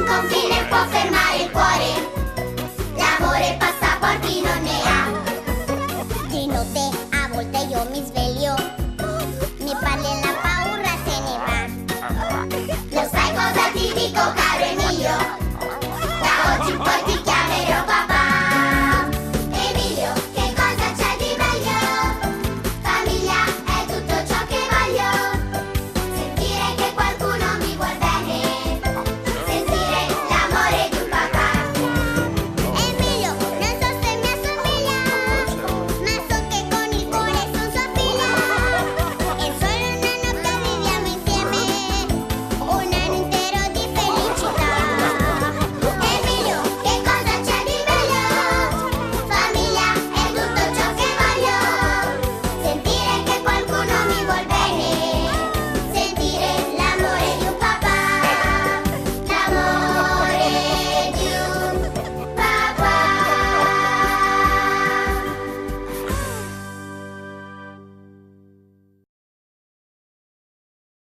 Nessun confine può fermare il cuore.